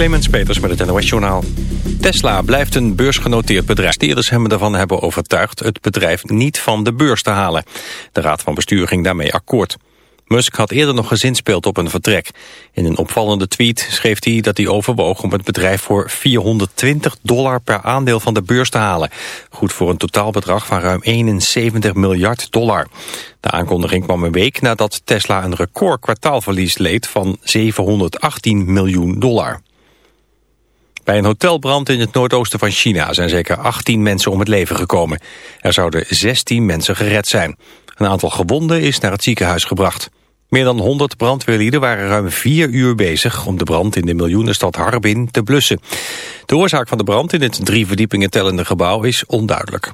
Clemens Peters met het NOS Journaal. Tesla blijft een beursgenoteerd bedrijf. Steerders hem ervan hebben overtuigd het bedrijf niet van de beurs te halen. De raad van bestuur ging daarmee akkoord. Musk had eerder nog gezinspeeld op een vertrek. In een opvallende tweet schreef hij dat hij overwoog om het bedrijf voor 420 dollar per aandeel van de beurs te halen. Goed voor een totaalbedrag van ruim 71 miljard dollar. De aankondiging kwam een week nadat Tesla een record kwartaalverlies leed van 718 miljoen dollar. Bij een hotelbrand in het noordoosten van China zijn zeker 18 mensen om het leven gekomen. Er zouden 16 mensen gered zijn. Een aantal gewonden is naar het ziekenhuis gebracht. Meer dan 100 brandweerlieden waren ruim vier uur bezig om de brand in de miljoenenstad Harbin te blussen. De oorzaak van de brand in het drie verdiepingen tellende gebouw is onduidelijk.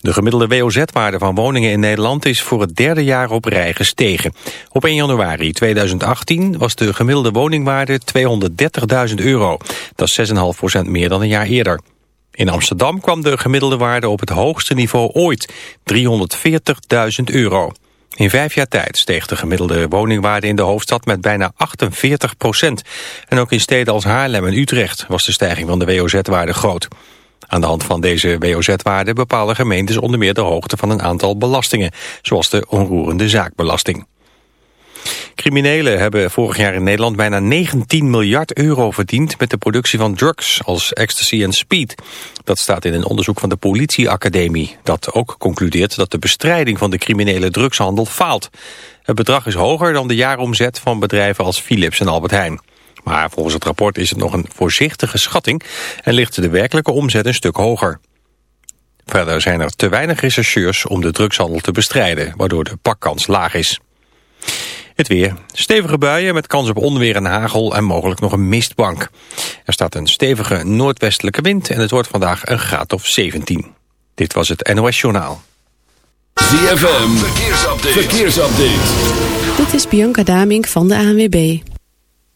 De gemiddelde WOZ-waarde van woningen in Nederland is voor het derde jaar op rij gestegen. Op 1 januari 2018 was de gemiddelde woningwaarde 230.000 euro. Dat is 6,5% meer dan een jaar eerder. In Amsterdam kwam de gemiddelde waarde op het hoogste niveau ooit, 340.000 euro. In vijf jaar tijd steeg de gemiddelde woningwaarde in de hoofdstad met bijna 48 procent. En ook in steden als Haarlem en Utrecht was de stijging van de WOZ-waarde groot. Aan de hand van deze WOZ-waarde bepalen gemeentes onder meer de hoogte van een aantal belastingen, zoals de onroerende zaakbelasting. Criminelen hebben vorig jaar in Nederland bijna 19 miljard euro verdiend met de productie van drugs als ecstasy en speed. Dat staat in een onderzoek van de politieacademie, dat ook concludeert dat de bestrijding van de criminele drugshandel faalt. Het bedrag is hoger dan de jaaromzet van bedrijven als Philips en Albert Heijn. Maar volgens het rapport is het nog een voorzichtige schatting en ligt de werkelijke omzet een stuk hoger. Verder zijn er te weinig rechercheurs om de drugshandel te bestrijden, waardoor de pakkans laag is. Het weer. Stevige buien met kans op onweer en hagel en mogelijk nog een mistbank. Er staat een stevige noordwestelijke wind en het wordt vandaag een graad of 17. Dit was het NOS Journaal. ZFM, verkeersupdate. verkeersupdate. Dit is Bianca Damink van de ANWB.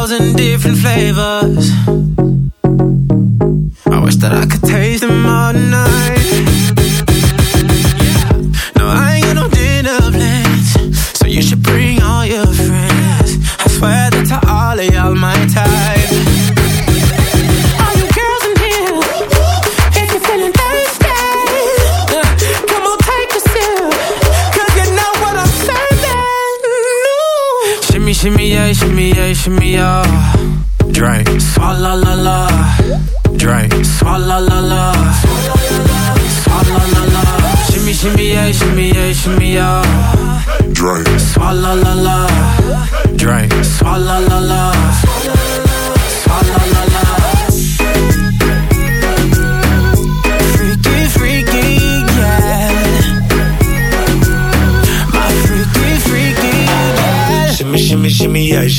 Thousand different flavors. I wish that I could taste them all night. to me, all.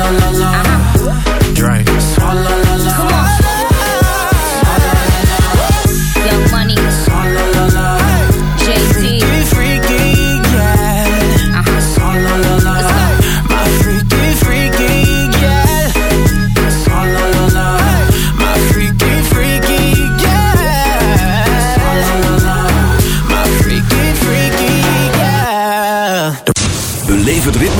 la la la.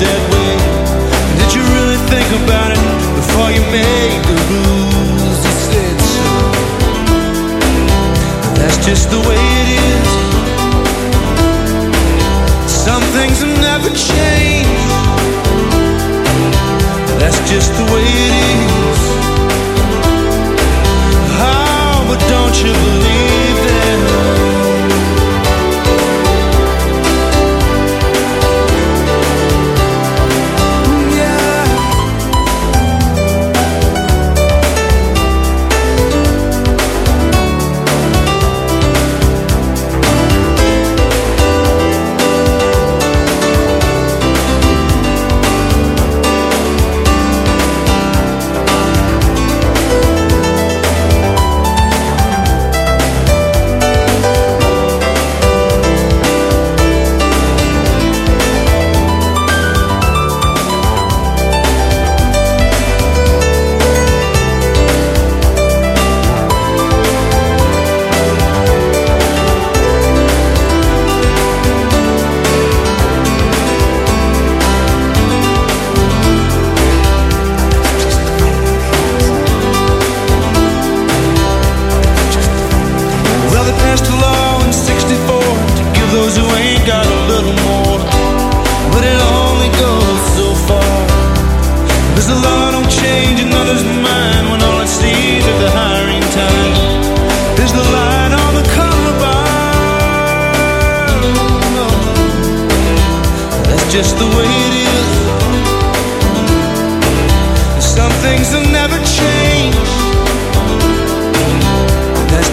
that way? Did you really think about it before you made the rules you said so? That's just the way it is. Some things will never change. That's just the way it is. Oh, but don't you believe?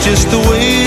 just the way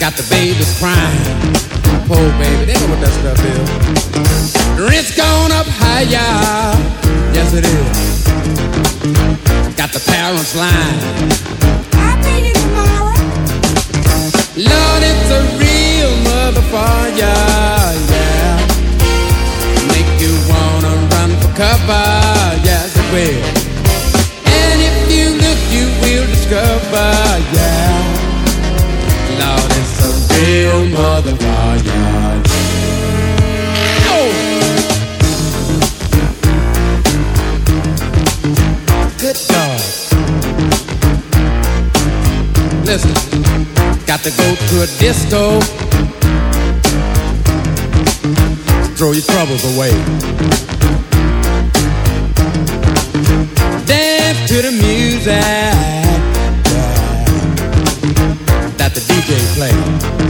Got the babies crying. Poor baby, they know what that stuff is. Rent's gone up higher. Yes, it is. Got the parents lying. I'll pay you tomorrow. Lord, it's a real motherfucker. Yeah. Make you wanna run for cover. Yes, it will. And if you look, you will discover. Real motherfucker. Oh. Good God. Listen, got to go to a disco. Throw your troubles away. Dance to the music that the DJ plays.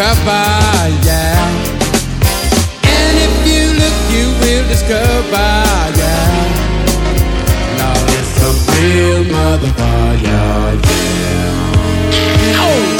cover, yeah. And if you look, you will discover, yeah. Lord, it's a real motherfucker, yeah. Oh!